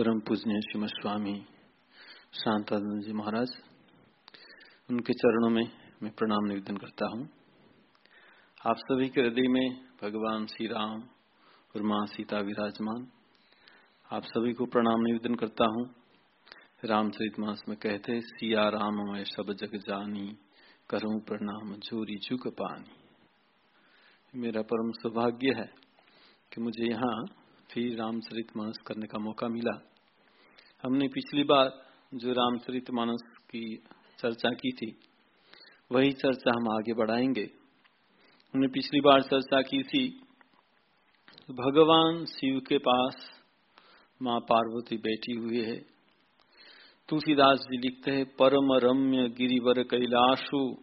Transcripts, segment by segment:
परम पूजनीय श्रीमद स्वामी शांतानंद जी महाराज, उनके चरणों में मैं प्रणाम निवेदन करता हूँ। आप सभी के हृदय में भगवान श्री राम और माँ सीता विराजमान, आप सभी को प्रणाम निवेदन करता हूँ। रामचरित मास में कहते, सिया राम मैं सब जग जानी, करूँ प्रणाम जोरी झुक पानी। मेरा परम सौभाग्य है कि मुझे यहाँ फिर रामचरित मानस करने का मौका मिला। हमने पिछली बार जो रामचरित मानस की चर्चा की थी, वही चर्चा हम आगे बढ़ाएँगे। हमने पिछली बार चर्चा की थी, भगवान शिव के पास माँ पार्वती बैठी हुई है। तुलसीदास जी लिखते हैं, परम रम्य गिरिवर कैलाशु,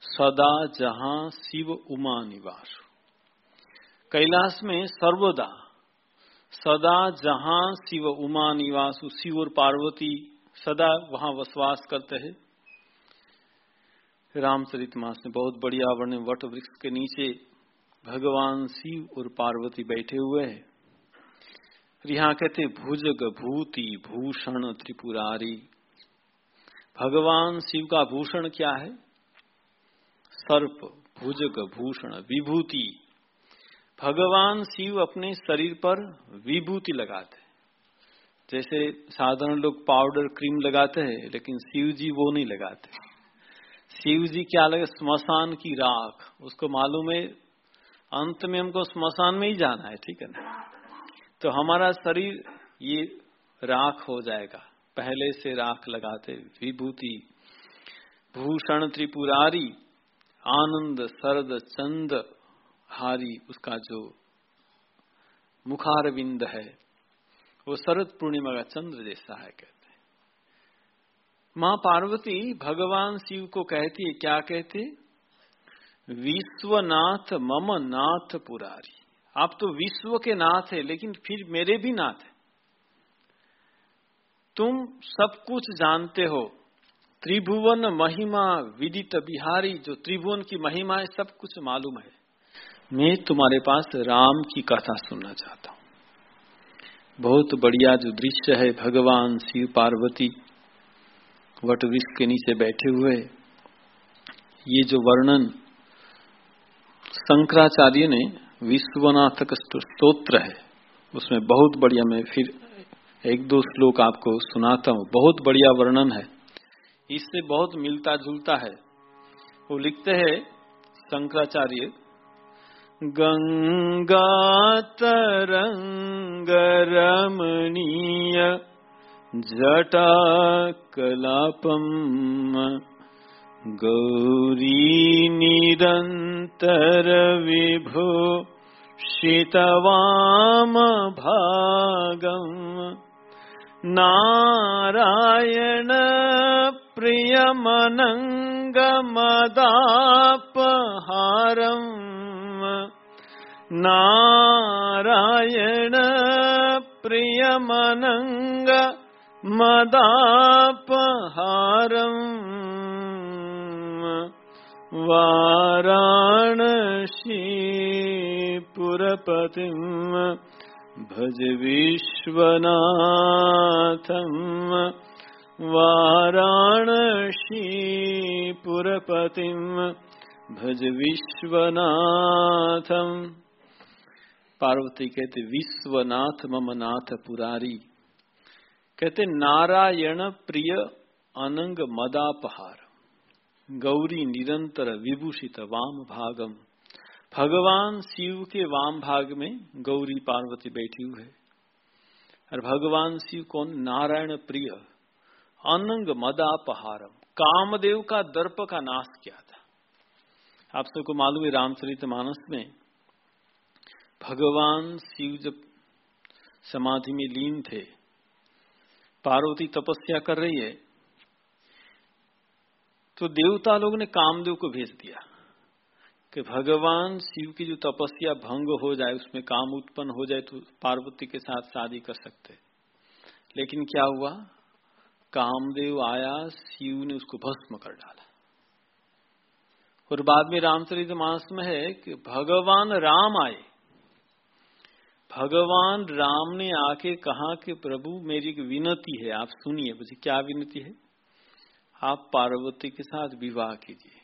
सदा जहाँ शिव उमा निवास। कैलाश में सर्वदा सदा जहाँ शिव उमा निवासु शिव और पार्वती सदा वहाँ वसवास करते हैं। रामचरित मास में बहुत बढ़िया वर्णन, वट वृक्ष के नीचे भगवान शिव और पार्वती बैठे हुए हैं। यहाँ कहते भुजग भूति भूषण त्रिपुरारी। भगवान शिव का भूषण क्या है? सर्प, भुजग भूषण, विभूति। भगवान शिव अपने शरीर पर विभूति लगाते जैसे साधारण लोग पाउडर क्रीम लगाते हैं, लेकिन शिव जी वो नहीं लगाते। शिव जी क्या लगे? स्मशान की राख। उसको मालूम है, अंत में हमको स्मशान में ही जाना है, ठीक है ना? तो हमारा शरीर ये राख हो जाएगा। पहले से राख लगाते, विभूति, भूषण त्रिपुरारी, आनंद, सरद, चंद हारी उसका जो मुखारविंद है, वो शरद पूर्णिमा का चंद्र जैसा है कहते हैं। माँ पार्वती भगवान शिव को कहती है, क्या कहते विश्वनाथ मम नाथ पुरारी। आप तो विश्व के नाथ है, लेकिन फिर मेरे भी नाथ है। तुम सब कुछ जानते हो। त्रिभुवन महिमा विदित बिहारी, जो त्रिभुवन की महिमा है, सब कुछ मालूम है। मैं तुम्हारे पास राम की कथा सुनना चाहता हूँ। बहुत बढ़िया जो दृश्य है, भगवान शिव पार्वती वट के नीचे बैठे हुए। ये जो वर्णन शंकराचार्य ने विश्वनाथक स्तोत्र है, उसमें बहुत बढ़िया मैं फिर एक दो श्लोक आपको सुनाता हूँ। बहुत बढ़िया वर्णन है। इससे बहुत मिलता जुलता है। वो लिखते हैं शंकराचार्य गङ्गातरङ्गरमणीय जटाकलापम् गौरीनिरन्तरविभो शितवामभागम् नारायण प्रियमनङ्गमदापहारम्। नारायण प्रियमनङ्ग मदापहारम् वाराणसीपुरपतिम् भज विश्वनाथम् वाराणसीपुरपतिम् भज विश्वनाथम् पार्वती कहते, विश्वनाथ मम नाथ पुरारी। कहते, नारायण प्रिय अनंग मदापहार। गौरी निरंतर विभूषित वाम भागम। भगवान शिव के वाम भाग में गौरी पार्वती बैठी हुई है। और भगवान शिव कौन? नारायण प्रिय अनंग मदापहारम। कामदेव का दर्प का नाश किया था। आप सबको मालूम है रामचरित मानस में भगवान शिव जब समाधि में लीन थे, पार्वती तपस्या कर रही है तो देवता लोग ने कामदेव को भेज दिया कि भगवान शिव की जो तपस्या भंग हो जाए, उसमें काम उत्पन्न हो जाए तो पार्वती के साथ शादी कर सकते लेकिन क्या हुआ? कामदेव आया, शिव ने उसको भस्म कर डाला। और बाद में रामचरित मानस में है कि भगवान राम आए। भगवान राम ने आके कहा कि प्रभु, मेरी एक विनती है, आप सुनिए मुझे, क्या विनती है? आप पार्वती के साथ विवाह कीजिए।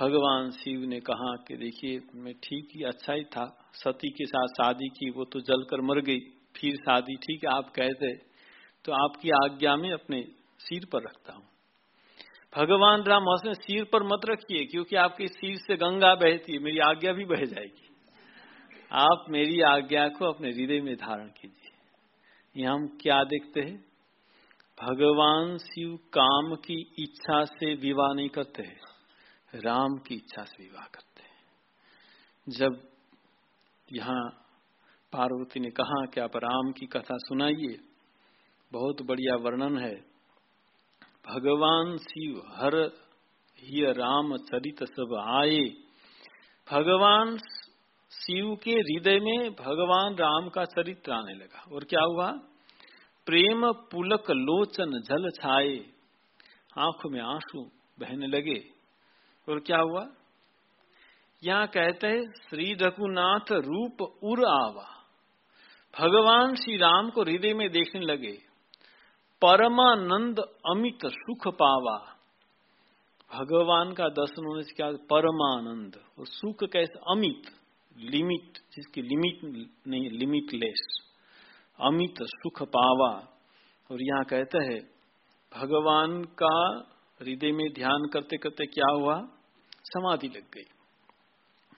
भगवान शिव ने कहा कि देखिए, मैं ठीक ही अच्छा ही था, सती के साथ शादी की, वो तो जलकर मर गई, फिर शादी, ठीक है, आप कहते तो आपकी आज्ञा में अपने सिर पर रखता हूँ। भगवान राम हंसने सिर पर मत रखिए, क्योंकि आपके सिर से गंगा बहती है, मेरी आज्ञा भी बह जाएगी। आप मेरी आज्ञा को अपने हृदय में धारण कीजिए। यहाँ हम क्या देखते हैं? भगवान शिव काम की इच्छा से विवाह नहीं करते हैं, राम की इच्छा से विवाह करते हैं। जब यहाँ पार्वती ने कहा कि आप राम की कथा सुनाइए, बहुत बढ़िया वर्णन है। भगवान शिव हर ही राम चरित सब आए। भगवान शिव के हृदय में भगवान राम का चरित्र आने लगा। और क्या हुआ? प्रेम पुलक लोचन जल छाए, आँखों में आँसू बहने लगे। और क्या हुआ? यहाँ कहते हैं, श्री रघुनाथ रूप उर आवा। भगवान श्री राम को हृदय में देखने लगे। परमानंद अमित सुख पावा। भगवान का दर्शन होने से क्या? परमानंद। और सुख कैसे? अमित। लिमिट जिसकी लिमिट नहीं लिमिटलेस अमित सुख पावा। और यहाँ कहते हैं, भगवान का हृदय में ध्यान करते करते क्या हुआ? समाधि लग गई।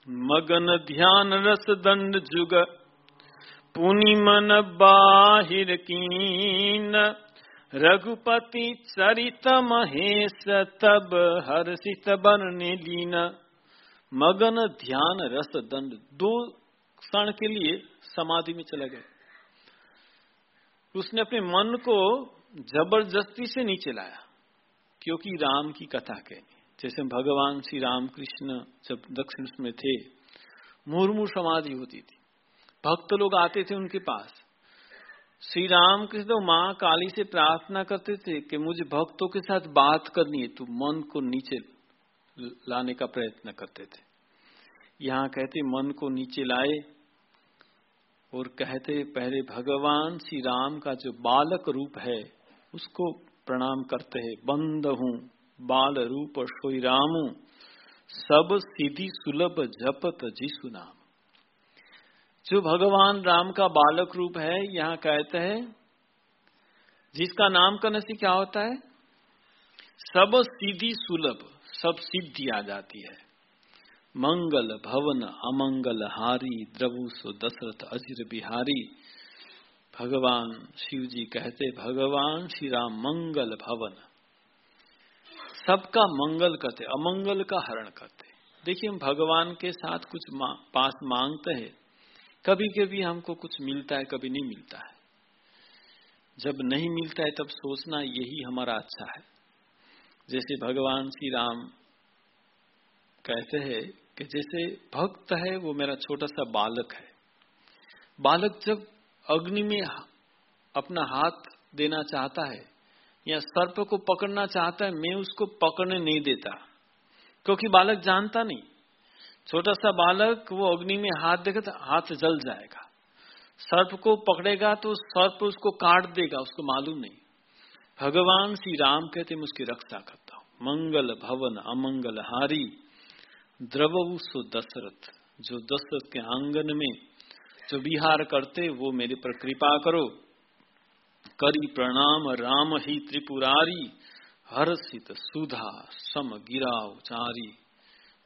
मगन ध्यान रस दंड जुग, पुनि मन बाहिर कीन। रघुपति चरित महेश, तब हर्षित बरने लीना। मगन ध्यान रस दंड। दो क्षण के लिए समाधि में चले गए उसने अपने मन को ज़बरदस्ती से नीचे लाया, क्योंकि राम की कथा कहनी। जैसे भगवान श्री राम कृष्ण जब दक्षिण में थे, मुर्मू समाधि होती थी। भक्त लोग आते थे उनके पास। श्री राम कृष्ण तो माँ काली से प्रार्थना करते थे कि मुझे भक्तों के साथ बात करनी है, तू मन को नीचे लाने का प्रयत्न करते थे। यहाँ कहते, मन को नीचे लाए और कहते, पहले भगवान श्री राम का जो बालक रूप है, उसको प्रणाम करते हैं। बंद हूँ, बाल रूप सोई रामू, सब सीधी सुलभ जपत जिसु नाम। जो भगवान राम का बालक रूप है, यहाँ कहते हैं, जिसका नाम करने से क्या होता है? सब सीधी सुलभ। सब सिद्धि आ जाती है। मंगल भवन अमंगल हारी द्रवुसो दशरथ अजिर बिहारी। भगवान शिव जी कहते भगवान श्री राम मंगल भवन। सबका मंगल करते अमंगल का हरण करते। देखिए हम भगवान के साथ कुछ मा, पास मांगते हैं। कभी कभी हमको कुछ मिलता है कभी नहीं मिलता है। जब नहीं मिलता है तब सोचना यही हमारा अच्छा है। जैसे भगवान श्री राम कहते हैं कि जैसे भक्त है, वो मेरा छोटा सा बालक है। बालक जब अग्नि में अपना हाथ देना चाहता है या सर्प को पकड़ना चाहता है, मैं उसको पकड़ने नहीं देता, क्योंकि बालक जानता नहीं। छोटा सा बालक वो अग्नि में हाथ देगा तो हाथ जल जाएगा। सर्प को पकड़ेगा तो सर्प उसको काट देगा, उसको मालूम नहीं। भगवान श्री राम कहते मैं उसकी रक्षा करता हूँ मंगल भवन अमंगल हारी द्रवु सु दशरथ। जो दशरथ के आँगन में, जो विहार करते, वो मेरे पर कृपा करो। करी प्रणाम राम ही त्रिपुरारी हर्षित सुधा सम गिराव चारी।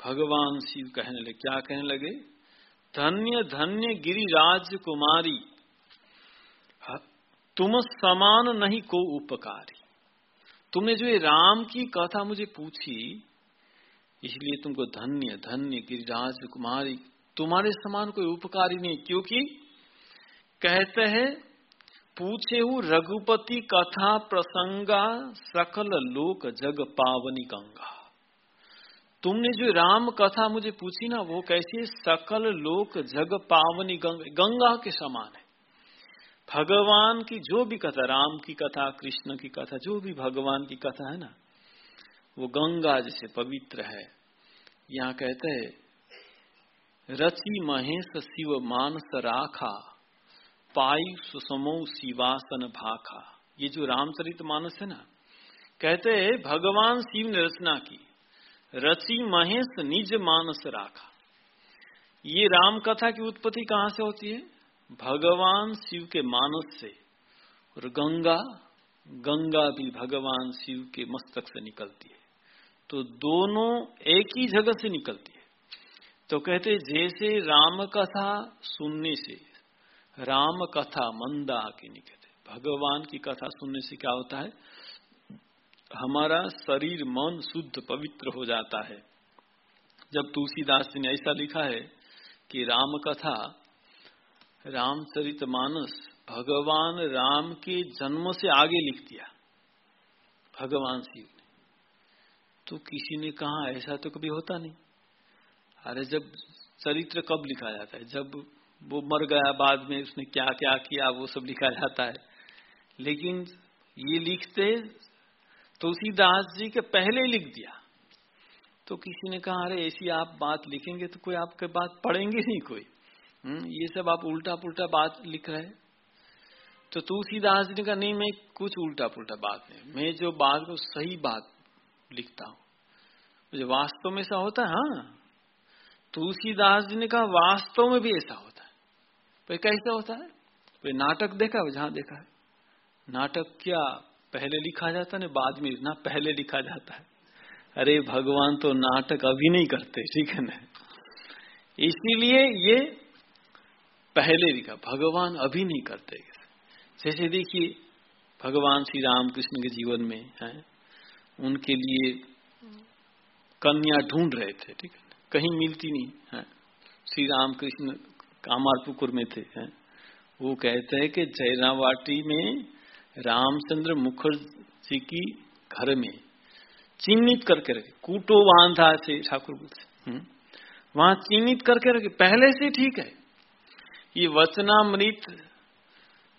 भगवान शिव कहने लगे, क्या कहने लगे? धन्य धन्य गिरिराज कुमारी तुम समान नहीं को उपकारी। तुमने जो ये राम की कथा मुझे पूछी, इसलिए तुमको धन्य धन्य गिरिराज कुमारी। तुम्हारे समान कोई उपकारी नहीं, क्योंकि कहते हैं, पूछे हूँ रघुपति कथा प्रसंगा सकल लोक जग पावनी गंगा। तुमने जो राम कथा मुझे पूछी ना, वो कैसी सकल लोक जग पावनी गंगा। गंगा के समान है। भगवान की जो भी कथा, राम की कथा, कृष्ण की कथा, जो भी भगवान की कथा है ना, वो गंगा जैसे पवित्र है। यहाँ कहते हैं रचि महेश शिव मानस राखा पाई सुसमो शिवासन भाखा। ये जो रामचरित मानस है ना, कहते हैं, भगवान शिव ने रचना की रचि महेश निज मानस राखा। ये राम कथा की उत्पत्ति कहाँ से होती है? भगवान शिव के मानस से और गंगा गंगा भी भगवान शिव के मस्तक से निकलती है। तो दोनों एक ही जगह से निकलती है। तो कहते जैसे राम कथा सुनने से, राम कथा मंदा के निकलते भगवान की कथा सुनने से क्या होता है? हमारा शरीर मन शुद्ध पवित्र हो जाता है। जब तुलसीदास जी ने ऐसा लिखा है कि राम कथा रामचरित मानस भगवान राम के जन्म से आगे लिख दिया भगवान शिव ने। तो किसी ने कहा, ऐसा तो कभी होता नहीं। अरे जब चरित्र कब लिखा जाता है? जब वो मर गया, बाद में उसने क्या क्या किया, वो सब लिखा जाता है। लेकिन ये लिखते तुलसीदास जी के पहले लिख दिया। तो किसी ने कहा, अरे ऐसी आप बात लिखेंगे तो कोई आपके बात पढ़ेंगे नहीं कोई। हम्म, ये सब आप उल्टा पुल्टा बात लिख रहे तो तुलसीदास जी ने कहा नहीं मैं कुछ उल्टा पुल्टा बात नहीं। मैं जो बात को सही बात लिखता हूँ। मुझे वास्तव में ऐसा होता है हाँ। तुलसीदास जी ने कहा वास्तव में भी ऐसा होता है। भाई कैसा होता है? भाई नाटक देखा है जहाँ देखा है। नाटक क्या पहले लिखा जाता है बाद में ना पहले लिखा जाता है। अरे भगवान तो नाटक अभी नहीं करते ठीक है ना? इसीलिए ये पहले लिखा भगवान अभी नहीं करते। जैसे देखिए, भगवान श्री राम कृष्ण के जीवन में, है, उनके लिए कन्या ढूंढ रहे थे, ठीक है? कहीं मिलती नहीं, है। श्री राम कृष्ण कामारपुकुर में थे, हैं। वो कहते हैं कि जयरावाटी में रामचंद्र मुखर्जी की घर में चिन्हित करके रखे, कूटो बांधा से, ठाकुर हम्म। वहाँ चिन्हित करके रखे, पहले से ठीक है। ये वचनामृत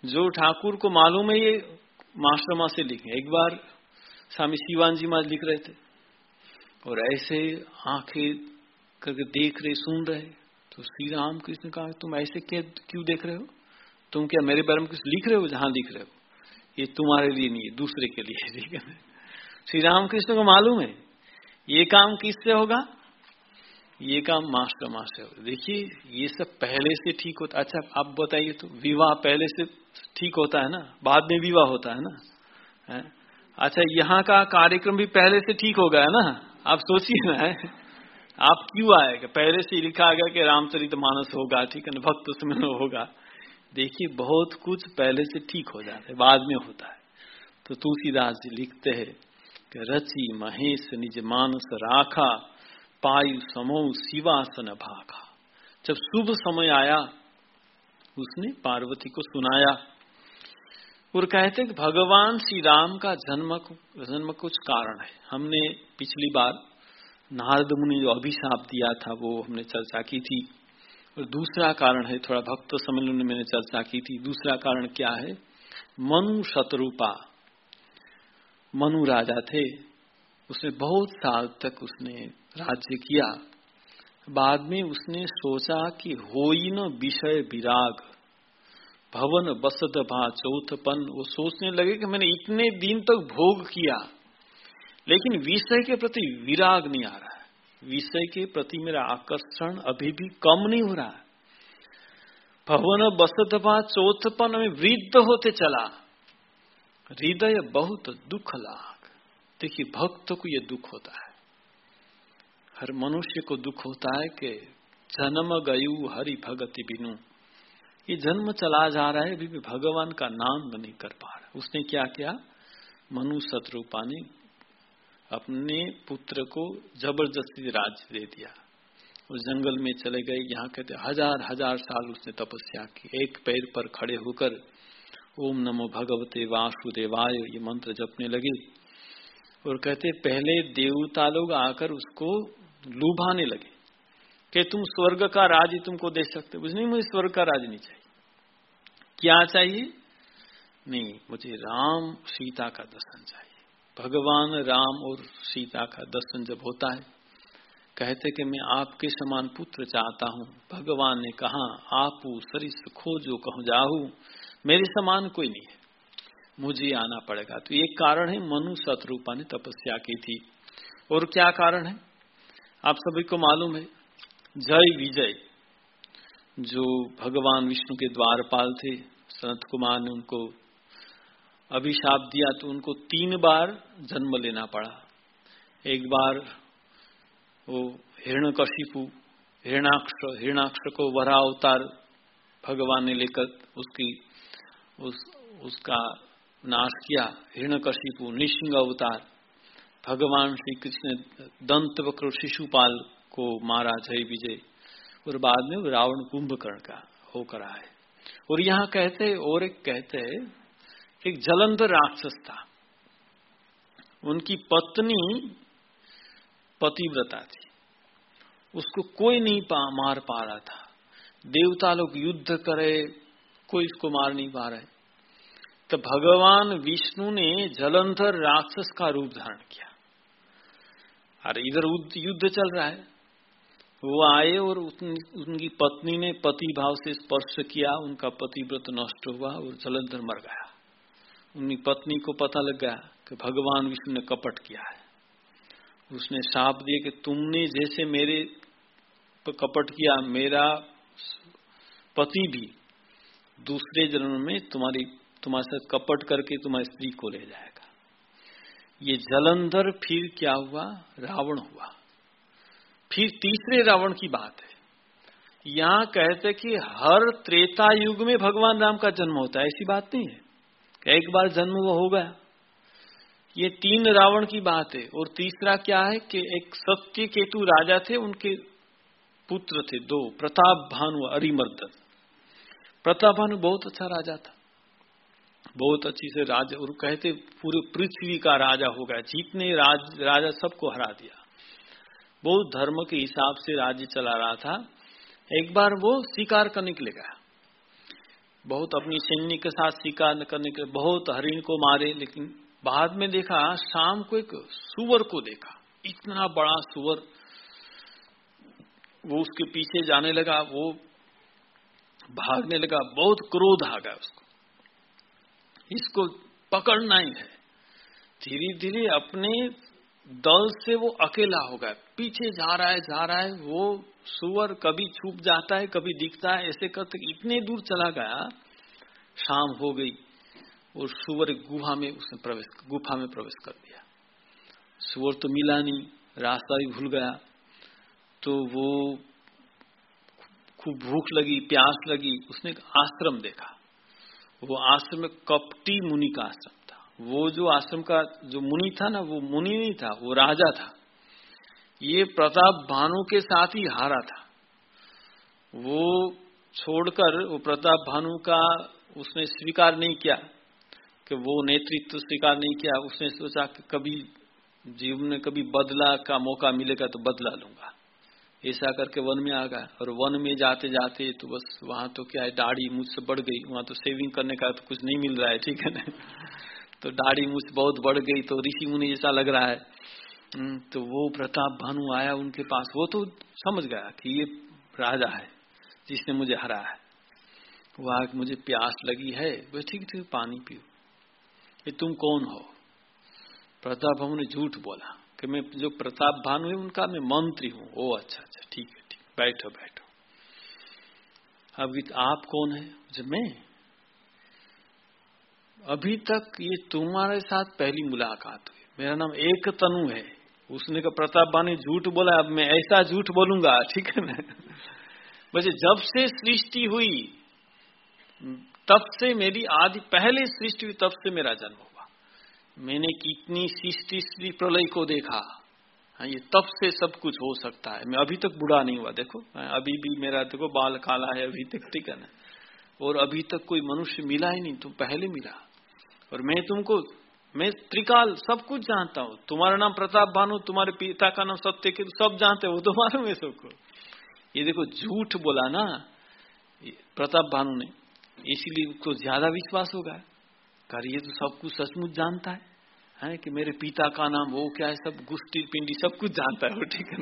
जो ठाकुर को मालूम है, ये मास्टर से लिखे। एक बार स्वामी शिवान जी महाराज लिख रहे थे और ऐसे आँखें करके देख रहे, सुन रहे। तो श्री राम कृष्ण कहा, तुम ऐसे क्या, क्यों देख रहे हो? तुम क्या मेरे बारे में कुछ लिख रहे हो? जहाँ लिख रहे हो। ये तुम्हारे लिए नहीं है, दूसरे के लिए श्री राम कृष्ण को मालूम है, ये काम किससे होगा? ये काम मास्टर मास्टर देखिए, ये सब पहले से ठीक होता अच्छा आप बताइए तो विवाह पहले से ठीक होता है ना? बाद में विवाह होता है ना? है? अच्छा यहाँ का कार्यक्रम भी पहले से ठीक हो गया ना? आप सोचिए ना, है? आप क्यों आएगा पहले से लिखा गया कि रामचरित मानस होगा, ठीक है ना? भक्त उसमें होगा। देखिए, बहुत कुछ पहले से ठीक हो जाता है, बाद में होता है। तो तुलसीदास जी लिखते हैं रचि महेश निज मानस राखा पायु समो शिवासन भागा। जब शुभ समय आया, उसने पार्वती को सुनाया और कहते कि भगवान श्री राम का जन्म जन्म कुछ कारण है। हमने पिछली बार नारद मुनि जो अभिशाप दिया था, वो हमने चर्चा की थी और दूसरा कारण है, थोड़ा भक्त सम्मेलन में मैंने चर्चा की थी। दूसरा कारण क्या है? मनु शत्रुपा। मनु राजा थे। उसने बहुत साल तक उसने राज्य किया। बाद में उसने सोचा कि हो न विषय विराग। भवन बसत भा चौथपन वो सोचने लगे कि मैंने इतने दिन तक भोग किया, लेकिन विषय के प्रति विराग नहीं आ रहा है। विषय के प्रति मेरा आकर्षण अभी भी कम नहीं हो रहा है। भवन बसद भा चौथपन में वृद्ध होते चला। हृदय बहुत दुख लाग। देखिए, भक्त को यह दुख होता है। हर मनुष्य को दुख होता है कि जन्म गयु हरि भगति बिनु। ये जन्म चला जा रहा है, अभी भी भगवान का नाम नहीं कर पा रहा। उसने क्या किया? मनु शत्रुपा ने अपने पुत्र को ज़बरदस्ती राज दे दिया। उस जंगल में चले गए, यहाँ कहते, हज़ार हज़ार साल उसने तपस्या की। एक पैर पर खड़े होकर, ओम नमो भगवते वासुदेवाय, ये मंत्र जपने लगे। और कहते, पहले देवता लोग आकर उसको लुभाने लगे कि तुम स्वर्ग का राज ही तुमको दे सकते बुझ नहीं मुझे स्वर्ग का राज नहीं चाहिए। क्या चाहिए? नहीं, मुझे राम सीता का दर्शन चाहिए। भगवान राम और सीता का दर्शन जब होता है, कहते कि मैं आपके समान पुत्र चाहता हूँ। भगवान ने कहा, आप सरिस खोजो कहूँ जाहू मेरे समान कोई नहीं है। मुझे आना पड़ेगा। तो एक कारण है, मनु शत्रुपा ने तपस्या की थी। और क्या कारण है? आप सभी को मालूम है, जय विजय, जो भगवान विष्णु के द्वारपाल थे, सनत कुमार ने उनको अभिशाप दिया तो उनको तीन बार जन्म लेना पड़ा। एक बार वो हिरण्यकशिपु हिरणाक्ष हिरणाक्ष को वरा अवतार भगवान ने लेकर उसकी, उस, उसका नाश किया हिरण्यकशिपु निशिंग अवतार। भगवान श्री कृष्ण दंत वक्र शिशुपाल को मारा जय विजय। और बाद में रावण कुंभकर्ण का होकर आए। और यहाँ कहते और एक कहते एक जलंधर राक्षस था। उनकी पत्नी पतिव्रता थी। उसको कोई नहीं पा, मार पा रहा था। देवता लोग युद्ध करे, कोई इसको मार नहीं पा रहे। तो भगवान विष्णु ने जलंधर राक्षस का रूप धारण किया। अरे इधर युद्ध चल रहा है। वो आए और उनकी पत्नी ने पति भाव से स्पर्श किया, उनका पति व्रत नष्ट हुआ और जलंधर मर गया। उनकी पत्नी को पता लग गया कि भगवान विष्णु ने कपट किया है। उसने साप दिए कि तुमने जैसे मेरे पर कपट किया, मेरा पति भी दूसरे जन्म में तुम्हारी, तुम्हारे साथ कपट करके तुम्हारी स्त्री को ले जाएगा। ये जलंधर फिर क्या हुआ? रावण हुआ। फिर तीसरे रावण की बात है। यहाँ कहते कि हर त्रेता युग में भगवान राम का जन्म होता है। ऐसी बात नहीं है। एक बार जन्म वो हो गया। ये तीन रावण की बात है। और तीसरा क्या है कि एक सत्य केतु राजा थे, उनके पुत्र थे दो। प्रताप भानु अरिमर्दन। प्रताप भानु बहुत अच्छा राजा था। बहुत अच्छी से राजा और कहते पूरे पृथ्वी का राजा हो गया। जितने राज, राजा सबको हरा दिया। बहुत धर्म के हिसाब से राज्य चला रहा था। एक बार वो शिकार करने के लिए गया। बहुत अपनी सैन्य के साथ शिकार करने के बहुत हरिण को मारे लेकिन बाद में देखा शाम को एक सुअर को देखा। इतना बड़ा सुअर। वो उसके पीछे जाने लगा वो भागने लगा बहुत क्रोध आ गया उसको। इसको पकड़ना ही है। धीरे धीरे अपने दल से वो अकेला होगा पीछे जा रहा है, जा रहा है, वो सुअर कभी छुप जाता है, कभी दिखता है, ऐसे करते इतने दूर चला गया, शाम हो गई और सुअर गुफा में उसने प्रवेश, गुफा में प्रवेश कर दिया। सुअर तो मिला नहीं, रास्ता भी भूल गया। तो वो खूब भूख लगी, प्यास लगी, उसने एक आश्रम देखा। वो आश्रम में कपटी मुनि का आश्रम था। वो जो आश्रम का जो मुनि था ना, वो मुनि नहीं था, वो राजा था। ये प्रताप भानु के साथ ही हारा था। वो छोड़कर वो प्रताप भानु का उसने स्वीकार नहीं किया, कि वो नेतृत्व स्वीकार नहीं किया। उसने सोचा कि कभी जीवन में कभी बदला का मौका मिलेगा तो बदला लूँगा। ऐसा करके वन में आ गया। और वन में जाते जाते तो बस वहाँ तो क्या है दाढ़ी मुझसे बढ़ गई। वहाँ तो सेविंग करने का तो कुछ नहीं मिल रहा है ठीक है ना? तो दाढ़ी मुझ बहुत बढ़ गई तो ऋषि मुनि जैसा लग रहा है। हम्म, तो वो प्रताप भानु आया उनके पास। वो तो समझ गया कि ये राजा है जिसने मुझे हरा है। वो आग मुझे प्यास लगी है। वो ठीक ठीक पानी पियो। ये तुम कौन हो? प्रताप भानु ने झूठ बोला। कि मैं जो प्रताप भानु है, उनका मैं मंत्री हूँ। ओ अच्छा अच्छा ठीक है, ठीक, बैठो बैठो। अब आप कौन है? जब मैं? अभी तक ये तुम्हारे साथ पहली मुलाकात हुई। मेरा नाम एक तनु है। उसने का प्रताप भानु झूठ बोला, अब मैं ऐसा झूठ बोलूँगा, ठीक है ना? वैसे जब से सृष्टि हुई, तब से मेरी आदि, पहले सृष्टि हुई, तब से मेरा जन्म मैंने कितनी सृष्टि श्री प्रलय को देखा। हाँ ये तब से सब कुछ हो सकता है। मैं अभी तक बुढ़ा नहीं हुआ देखो। हाँ, अभी भी मेरा देखो बाल काला है अभी तक ठीक है और अभी तक कोई मनुष्य मिला ही नहीं तुम पहले मिला। और मैं तुमको मैं त्रिकाल सब कुछ जानता हूँ। तुम्हारा नाम प्रताप भानु तुम्हारे पिता का नाम सत्य के सब जानते हो तो मालूम सबको। ये देखो झूठ बोला ना प्रताप भानु ने इसीलिए उसको ज़्यादा विश्वास होगा। कर, ये तो सब कुछ सचमुच जानता है। है कि मेरे पिता का नाम, वो क्या है, सब गुस्टी पिंडी सब कुछ जानता है, वो ठीक है।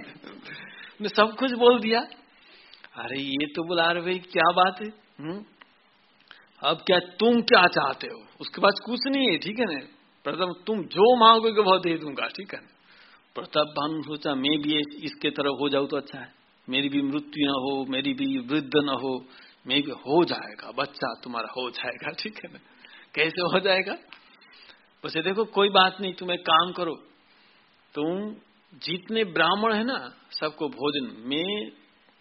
ने सब कुछ बोल दिया। अरे, ये तो बोला रहे भाई, क्या बात है? हुँ? अब क्या तुम क्या चाहते हो? उसके पास कुछ नहीं है, ठीक है ना? प्रथम तुम जो मांगोगे वह दे दूँगा, ठीक है प्रताप भानु सोचा, मैं भी इसके तरफ़ हो जाऊँ तो अच्छा है। मेरी भी मृत्यु न हो, मेरी भी वृद्ध न हो, मैं भी हो जाएगा, बच्चा तुम्हारा हो जाएगा, ठीक है ना? कैसे हो जाएगा? उसे देखो, कोई बात नहीं, तुम एक काम करो। तुम जितने ब्राह्मण है ना, सबको भोजन। मैं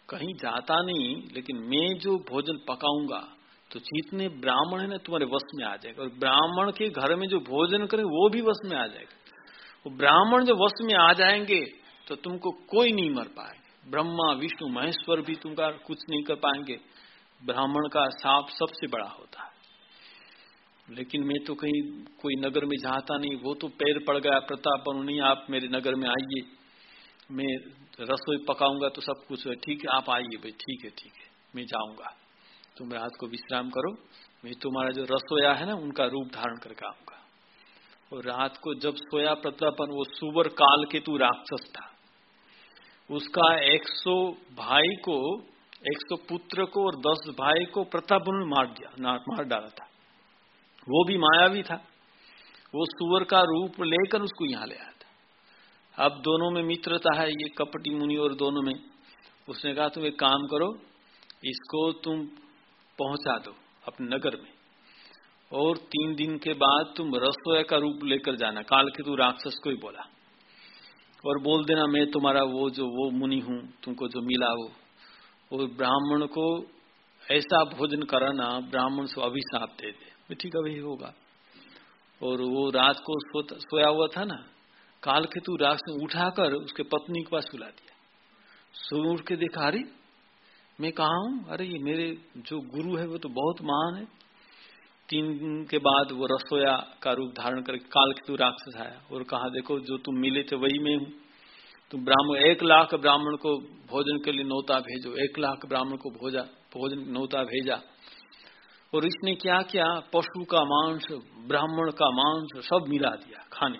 कहीं जाता नहीं, लेकिन मैं जो भोजन पकाऊँगा तो जितने ब्राह्मण है ना, तुम्हारे वश में आ जाएगा। और ब्राह्मण के घर में जो भोजन करे, वो भी वश में आ जाएगा। वो ब्राह्मण जो वश में आ जाएँगे तो तुमको कोई नहीं मर पाएगा। ब्रह्मा, विष्णु, महेश्वर भी तुमका कुछ नहीं कर पाएँगे। ब्राह्मण का साप सबसे बड़ा होता है। लेकिन मैं तो कहीं कोई नगर में जाता नहीं, वो तो पैर पड़ गया, प्रताप नहीं आप मेरे नगर में आइए। मैं रसोई पकाऊँगा तो सब कुछ है। ठीक है, आप आइए भाई, ठीक है ठीक है, मैं जाऊँगा। तुम रात को विश्राम करो, मैं तुम्हारा जो रसोया है ना, उनका रूप धारण करके आऊँगा। और रात को जब सोया प्रतापन, वो सुवर काल के तू राक्षस था। उसका एक सौ भाई को, एक सौ पुत्र को और दस भाई को प्रताप मार दिया मार डाला था। वो भी मायावी था। वो सुअर का रूप लेकर उसको यहाँ ले आया था। अब दोनों में मित्रता है ये कपटी मुनि और दोनों में। उसने कहा, तुम एक काम करो, इसको तुम पहुँचा दो अपने नगर में। और तीन दिन के बाद तुम रसोया का रूप लेकर जाना। काल के तू राक्षस को ही बोला। और बोल देना, मैं तुम्हारा वो जो, वो मुनि हूँ, तुमको जो मिला वो। और ब्राह्मण को ऐसा भोजन कराना, ब्राह्मण से अभिशाप दे दे। ठीक अभी होगा। और वो रात को सोया हुआ था ना काल के तू रात ने उठाकर उसके पत्नी के पास सुला दिया। सो उठ के देखा, अरे, मैं कहा हूँ? अरे, ये मेरे जो गुरु है, वो तो बहुत महान है। तीन के बाद वो रसोया का रूप धारण करके काल के तू राक्षस आया और कहा, देखो, जो तुम मिले थे, वही मैं हूँ। तुम ब्राह्मण, एक लाख ब्राह्मण को भोजन के लिए नौता भेजो, एक लाख ब्राह्मण को भोजा, भोजन, नौता भेजा। और इसने क्या किया? पशु का मांस, ब्राह्मण का मांस सब मिला दिया खाने।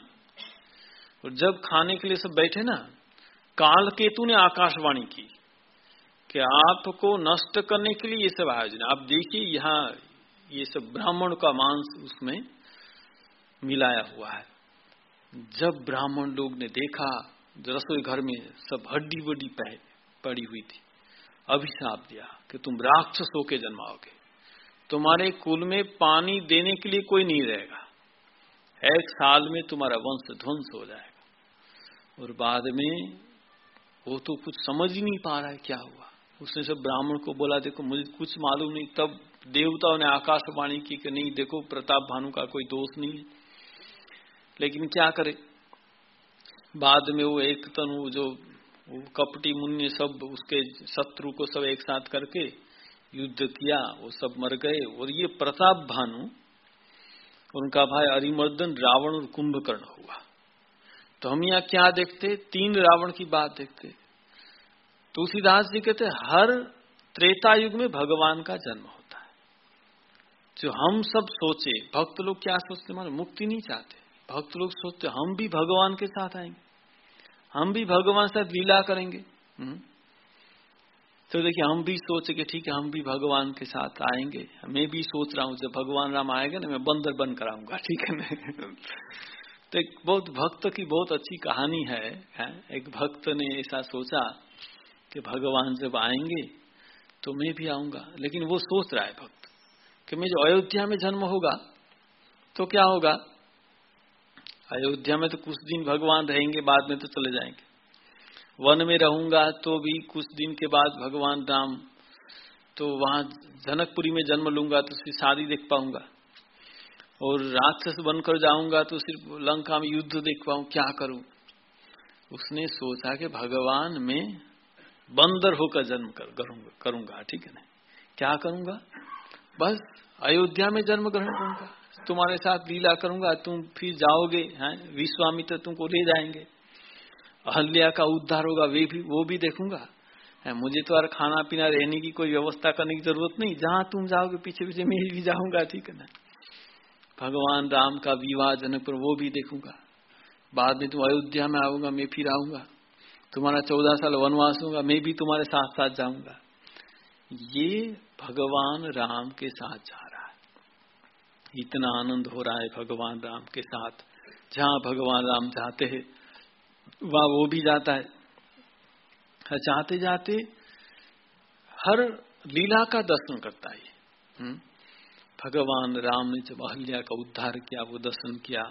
और जब खाने के लिए सब बैठे ना काल केतु ने आकाशवाणी की कि आपको नष्ट करने के लिए ये सब आयोजन आप देखिए यहाँ ये सब ब्राह्मण का मांस उसमें मिलाया हुआ है। जब ब्राह्मण लोग ने देखा रसोई घर में सब हड्डी बड्डी पड़ी हुई थी। अभिशाप दिया कि तुम राक्षस होके जन्माओगे तुम्हारे कुल में पानी देने के लिए कोई नहीं रहेगा। एक साल में तुम्हारा वंश ध्वंस हो जाएगा। और बाद में वो तो कुछ समझ ही नहीं पा रहा है क्या हुआ। उसने सब ब्राह्मण को बोला, देखो, मुझे कुछ मालूम नहीं। तब देवताओं ने आकाशवाणी की कि नहीं, देखो, प्रताप भानु का कोई दोष नहीं है। लेकिन क्या करे? बाद में वो एक तनु, जो कपटी मुन्य सब उसके शत्रु को सब एक साथ करके युद्ध किया, वो सब मर गए। और ये प्रताप भानु उनका भाई अरिमर्दन रावण और कुंभकर्ण हुआ। तो हम यहाँ क्या देखते? तीन रावण की बात देखते। तुलसीदास जी कहते, हर त्रेता युग में भगवान का जन्म होता है। जो हम सब सोचे, भक्त लोग क्या सोचते मान मुक्ति नहीं चाहते। भक्त लोग सोचते, हम भी भगवान के साथ आएँगे। हम भी भगवान से लीला करेंगे। हम्म। तो देखिए हम भी सोचे कि ठीक है हम भी भगवान के साथ आएँगे। मैं भी सोच रहा हूँ जब भगवान राम आएगा ना मैं बंदर बन कर आऊँगा ठीक है ना? तो एक बहुत भक्त की बहुत अच्छी कहानी है, है? एक भक्त ने ऐसा सोचा कि भगवान जब आएँगे तो मैं भी आऊँगा। लेकिन वो सोच रहा है भक्त कि मैं जो अयोध्या में जन्म होगा तो क्या होगा? अयोध्या में तो कुछ दिन भगवान रहेंगे बाद में तो चले जाएँगे। वन में रहूँगा तो भी कुछ दिन के बाद भगवान राम तो वहाँ जनकपुरी में जन्म लूँगा तो सिर्फ़ शादी देख पाऊँगा। और राक्षस बनकर जाऊँगा तो सिर्फ़ लंका में युद्ध देख पाऊँ क्या करूँ? उसने सोचा कि भगवान में बंदर होकर जन्म कर, करूँगा करूँगा ठीक है ना? क्या करूँगा? बस अयोध्या में जन्म ग्रहण करूँगा। तुम्हारे साथ लीला करूँगा तुम फिर जाओगे हैं? विश्वामित्र तुमको ले जाएँगे। अहल्या का उद्धार होगा, वे भी वो भी देखूँगा। मुझे तो यार खाना पीना रहने की कोई व्यवस्था करने की ज़रूरत नहीं। जहाँ तुम जाओगे, पीछे पीछे मैं भी जाऊँगा, ठीक है ना? भगवान राम का विवाह जनक पर वो भी देखूँगा। बाद में तुम अयोध्या में आऊँगा मैं फिर आऊँगा। तुम्हारा चौदह साल वनवास होगा, मैं भी तुम्हारे साथ साथ जाऊँगा। ये भगवान राम के साथ जा रहा है। इतना आनंद हो रहा है भगवान राम के साथ। जहाँ भगवान राम जाते हैं वह, वो भी जाता है। जाते जाते हर लीला का दर्शन करता है। हम्म? भगवान राम ने जब अहल्या का उद्धार किया, वो दर्शन किया।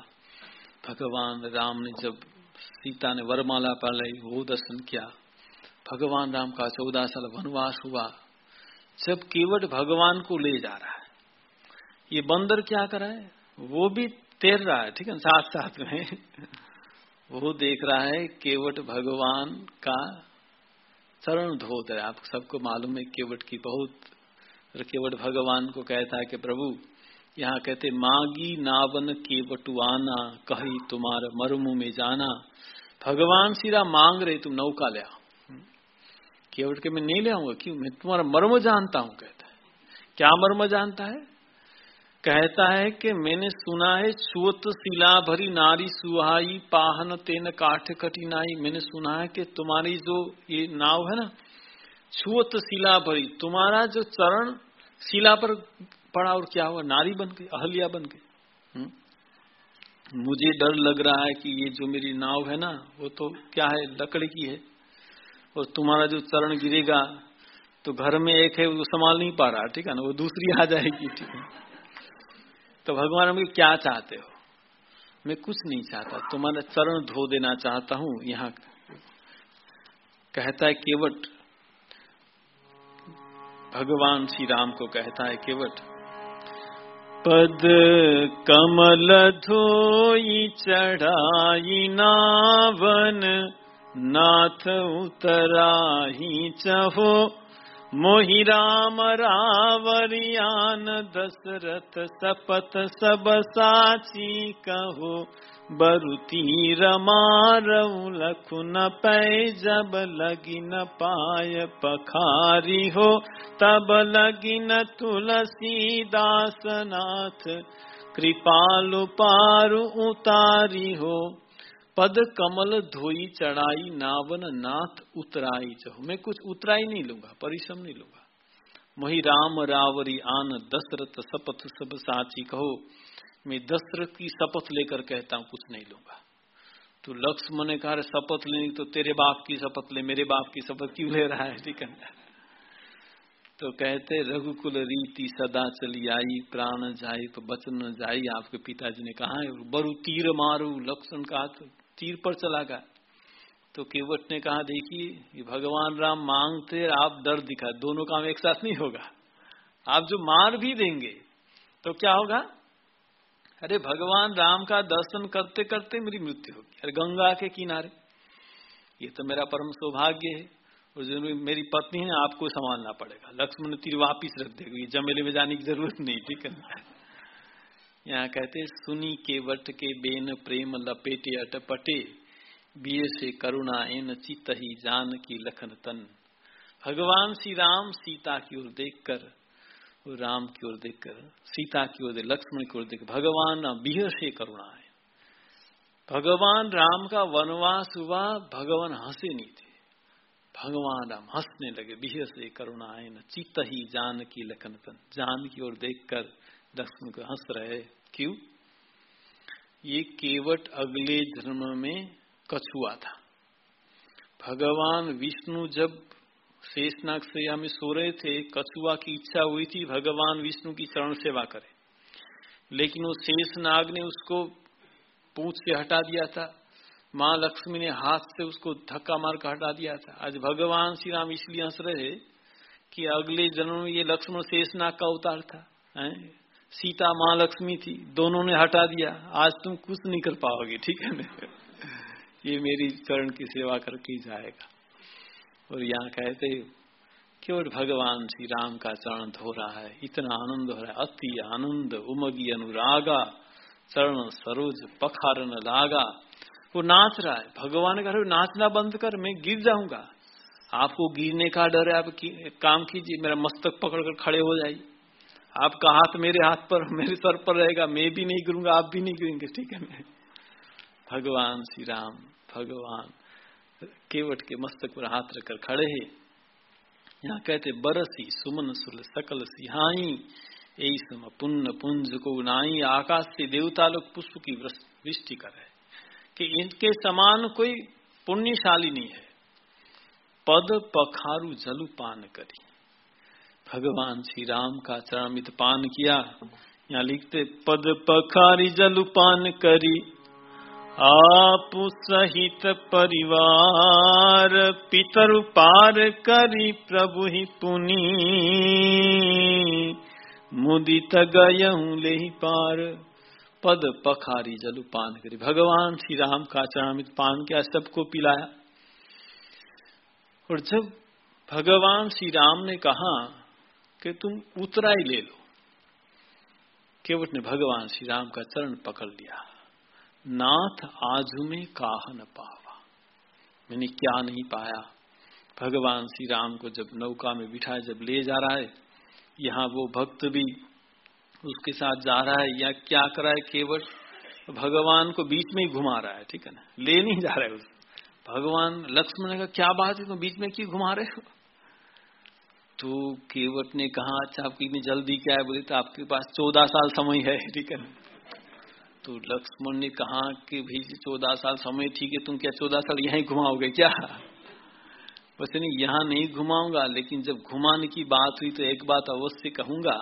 भगवान राम ने जब सीता ने वरमाला पाई वो दर्शन किया। भगवान राम का चौदह साल वनवास हुआ। जब केवट भगवान को ले जा रहा है, ये बंदर क्या कर रहा है? वो भी तैर रहा है, ठीक है साथ साथ में। वो देख रहा है केवट भगवान का चरण धोत है। आप सबको मालूम है केवट की बहुत, केवट भगवान को कहता है कि प्रभु, यहाँ कहते, मागी नावन केवटुआना, कही तुम्हारे मरमु में जाना। भगवान सीरा मांग रहे, तुम नौका ले आओ। केवट के, मैं नहीं ले आऊँगा, क्यों? मैं तुम्हारा मर्म जानता हूँ, कहता है। क्या मर्म जानता है? कहता है कि मैंने सुना है, सुवत शिला भरी नारी सुहाई, पाहन तेन काठ कठिनाई। मैंने सुना है कि तुम्हारी जो ये नाव है ना छुअत शिला भरी, तुम्हारा जो चरण शिला पर पड़ा और क्या हुआ? नारी बन गई, अहलिया बन गई। हम्म? मुझे डर लग रहा है कि ये जो मेरी नाव है ना, वो तो क्या है, लकड़ी की है। और तुम्हारा जो चरण गिरेगा तो घर में एक है, वो संभाल नहीं पा रहा, ठीक है ना? वो दूसरी आ जाएगी, ठीक है। तो भगवान हम क्या चाहते हो? मैं कुछ नहीं चाहता। तुम्हारा चरण धो देना चाहता हूँ, यहाँ कहता है केवट। भगवान श्री राम को कहता है केवट। पद कमल धोई चढ़ाई नावन, नाथ उतराही चहो। मोहि राम, रावरियान, दशरथ सपत सब साची कहो, बरु तीर मारऊ, लखु न पै, जब लगी न पाय पखारी हो, तब लगी न तुलसी दासनाथ कृपालु पारु उतारी हो। पद कमल धोई चढ़ाई नावन नाथ उतराई चहो मैं कुछ उतराई नहीं लूँगा, परिश्रम नहीं लूँगा। मोहि राम रावरी आन दशरथ सपथ सब साची कहो। मैं दशरथ की शपथ लेकर कहता हूँ, कुछ नहीं लूँगा। तो लक्ष्मण ने कहा शपथ लेनी तो तेरे बाप की शपथ ले, मेरे बाप की शपथ क्यों ले रहा है? ठीक है तो कहते, रघुकुल रीति सदा चली आई, प्राण जाई तो बचन जाई आपके पिताजी ने कहा, बरु तीर मारू, लक्ष्मण का तीर पर चला गया। तो केवट ने कहा, देखिए भगवान राम मांगते आप दर्द दिखा, दोनों काम एक साथ नहीं होगा। आप जो मार भी देंगे तो क्या होगा? अरे, भगवान राम का दर्शन करते करते मेरी मृत्यु होगी, अरे, गंगा के किनारे। ये तो मेरा परम सौभाग्य है, और जो मेरी पत्नी है, आपको संभालना पड़ेगा। लक्ष्मण तीर वापिस रख देगा, ये जमेले में जाने की ज़रूरत नहीं, ठीक है यहाँ कहते सुनी के वट के बेन प्रेम लपेटे अटपटे, बिये से करुणा एन चित ही जान की लखन तन। भगवान श्री राम सीता की ओर देखकर राम की ओर देखकर, सीता की ओर देख, लक्ष्मण की ओर देख, भगवान बिह से करुणा है। भगवान राम का वनवास हुआ, भगवान हंसे नहीं थे। भगवान राम हंसने लगे, बिह से करुणा है न चित ही जान की लखन तन। जान की ओर देखकर लक्ष्मण को हंस रहे क्यों? ये केवट अगले जन्म में कछुआ था। भगवान विष्णु जब शेषनाग से हमें सो रहे थे कछुआ की इच्छा हुई थी, भगवान विष्णु की चरण सेवा करे। लेकिन वो शेषनाग ने उसको पूछ से हटा दिया था। माँ लक्ष्मी ने हाथ से उसको धक्का मार कर हटा दिया था। आज भगवान श्री राम इसलिए हंस रहे कि अगले जन्म में ये लक्ष्मण शेषनाग का अवतार था? सीता माँ लक्ष्मी थी, दोनों ने हटा दिया। आज तुम कुछ नहीं कर पाओगे, ठीक है ना? ये मेरी चरण की सेवा करके जाएगा। और यहाँ कहते केवल भगवान श्री राम का चरण धो रहा है, इतना आनंद हो रहा है, अति आनंद, उमगी अनुरागा, चरण सरोज पखारन लागा। वो नाच रहा है, भगवान का नाचना बंद कर, मैं गिर जाऊँगा। आपको गिरने का डर है, आप काम कीजिए, मेरा मस्तक पकड़कर खड़े हो जाइए। आपका हाथ मेरे हाथ पर, मेरे सर पर रहेगा, मैं भी नहीं गिरूँगा आप भी नहीं गिरेंगे ठीक है मैं भगवान श्री राम भगवान। केवट के मस्तक पर हाथ रखकर खड़े हैं। यहाँ कहते बरसी सुमन सुल सकल सिहाई यही सम पुण्य पुंज को नाई। आकाश से देवता लोग पुष्प की वृष्टि कर कि इनके समान कोई पुण्यशाली नहीं है। पद पखारू जलु पान करी। भगवान श्री राम का चरमित पान किया। यहाँ लिखते, पद पखारी जलु पान करी, आप सहित परिवार पितर पार करी प्रभु ही पुनि। मुदित गयऊ ले पार। पद पखारी जलु पान करी। भगवान श्री राम का चरणामित पान किया, सबको पिलाया। और जब भगवान श्री राम ने कहा कि तुम उतराई ले लो। केवट ने भगवान श्री राम का चरण पकड़ लिया। नाथ आजू में काह न पावा। मैंने क्या नहीं पाया। भगवान श्री राम को जब नौका में बिठाए जब ले जा रहा है, यहाँ वो भक्त भी उसके साथ जा रहा है, या क्या कर रहा है केवट? भगवान को बीच में ही घुमा रहा है, ठीक है ना? ले नहीं जा रहा है उस भगवान लक्ष्मण का क्या बात है, तुम बीच में क्यों घुमा रहे हो? तो केवट ने कहा अच्छा आपकी इतनी जल्दी क्या है? बोले तो आपके पास चौदह साल समय है। ठीक है। तो लक्ष्मण ने कहा कि, भाई, चौदह साल समय, ठीक है, तुम क्या चौदह साल यहाँ घुमाओगे क्या? वैसे नहीं यहाँ नहीं घुमाऊँगा, लेकिन जब घुमाने की बात हुई तो एक बात अवश्य कहूँगा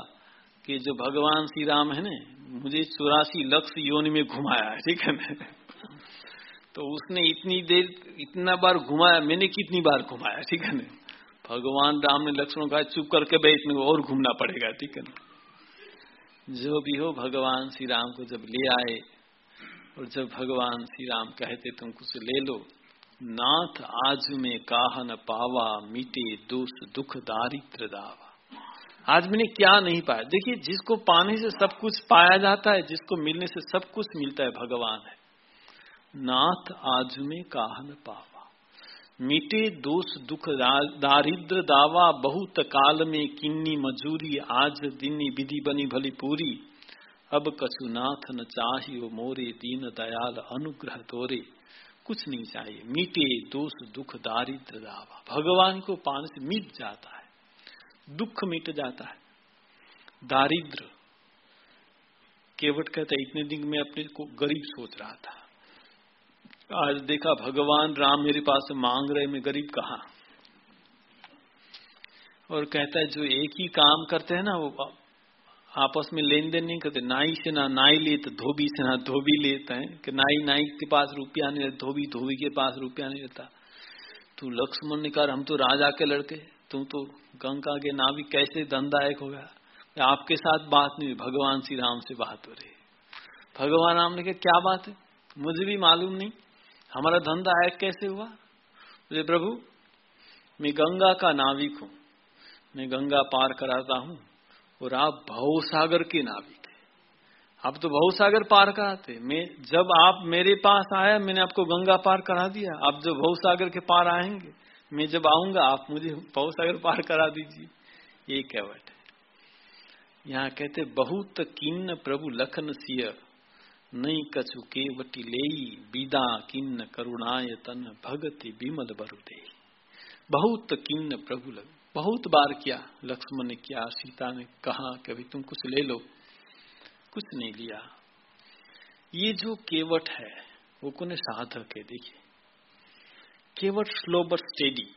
कि जो भगवान श्री राम है ना, मुझे चौरासी लक्ष योनि में घुमाया ठीक है ना? तो उसने इतनी देर, इतना बार घुमाया, मैंने कितनी बार घुमाया, ठीक है ना? भगवान राम ने लक्ष्मण कहा, चुप करके बैठने को और घूमना पड़ेगा, ठीक है जो भी हो, भगवान श्री राम को जब ले आए, और जब भगवान श्री राम कहते, तुम कुछ ले लो। नाथ आज में काह न पावा, मिटे दोष दुख दारिद्र दावा। आज मैंने क्या नहीं पाया? देखिए, जिसको पाने से सब कुछ पाया जाता है, जिसको मिलने से सब कुछ मिलता है, भगवान है। नाथ आज में काह न पावा। मिटे दोष दुख दारिद्र दावा बहुत काल में किन्नी मजूरी, आज दिन विधि बनी भली पूरी। अब कछु नाथ न चाहिए मोरे दीन दयाल अनुग्रह तोरे। कुछ नहीं चाहिए मिटे दोष दुख दारिद्र दावा। भगवान को पान से मिट जाता है, दुख मिट जाता है। दारिद्र, केवट कहता इतने दिन में अपने को गरीब सोच रहा था। आज देखा भगवान राम मेरे पास मांग रहे, मैं गरीब कहा? और कहता है, जो एक ही काम करते हैं ना, वो आपस में लेन देन नहीं करते। नाई से ना नाई ले तो धोबी से ना धोबी लेते हैं। कि नाई नाई के पास रुपया नहीं रहता, धोबी धोबी के पास रुपया नहीं रहता। तू लक्ष्मण ने कहा हम तो राजा के लड़के। तुम तो गंगा के नावी कैसे धंधायक हो गया? आपके साथ बात नहीं भगवान श्री राम से बात हो रही। भगवान राम ने कहा, क्या बात है? मुझे भी मालूम नहीं। हमारा धंधा है कैसे हुआ? बोले, प्रभु, मैं गंगा का नाविक हूँ। मैं गंगा पार कराता हूँ और आप भवसागर के नाविक है। आप तो भवसागर पार कराते। मैं, जब आप मेरे पास आया, मैंने आपको गंगा पार करा दिया। आप जब भवसागर के पार आएँगे, मैं जब आऊँगा, आप मुझे भवसागर पार करा दीजिए। ये कहवट है यहाँ कहते, बहुत किन्न प्रभु लखन सिय नई कछु केवटी ले विदा किन्न करुणाय तन भगति विमल बरुदे बहुत किन्न प्रभु लग, बहुत बार किया, लक्ष्मण ने किया, सीता ने कहा कि अभी तुम कुछ ले लो, कुछ नहीं लिया। ये जो केवट है, वो कौन साधक है, देखिए। केवट स्लो बट स्टेडी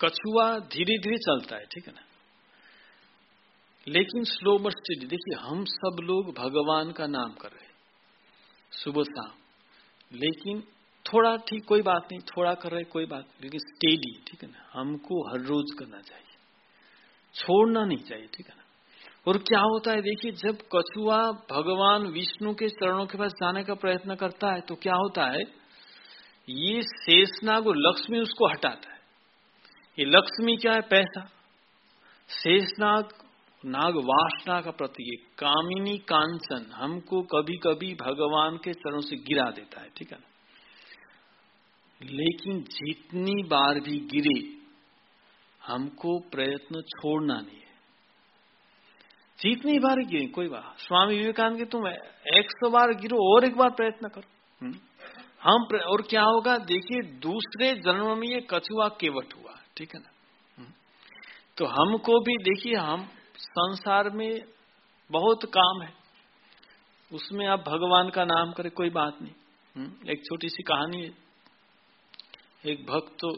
कछुआ धीरे धीरे चलता है, ठीक है ना? लेकिन स्लो स्टेडी देखिए, हम सब लोग भगवान का नाम कर रहे सुबह शाम। लेकिन थोड़ा ठीक कोई बात नहीं, थोड़ा कर रहे कोई बात लेकिन स्टेडी ठीक है ना? हमको हर रोज करना चाहिए। छोड़ना नहीं चाहिए, ठीक है ना? और क्या होता है, देखिए, जब कछुआ भगवान विष्णु के चरणों के पास जाने का प्रयत्न करता है तो क्या होता है, ये शेषनाग और लक्ष्मी उसको हटाता है। ये लक्ष्मी क्या है? पैसा। शेषनाग नाग वासना का प्रतीक कामिनी कांचन हमको कभी कभी भगवान के चरणों से गिरा देता है, ठीक है ना? लेकिन जितनी बार भी गिरे, हमको प्रयत्न छोड़ना नहीं है। जितनी बार गिरे, कोई बात स्वामी विवेकानंद के तुम एक सौ बार गिरो, और एक बार प्रयत्न करो? हम और क्या होगा? देखिए, दूसरे जन्म में ये कछुआ केवट हुआ, ठीक है ना? तो हमको भी, देखिए, हम संसार में बहुत काम है। उसमें आप भगवान का नाम करें, कोई बात नहीं। हम्म? एक छोटी सी कहानी है। एक भक्त तो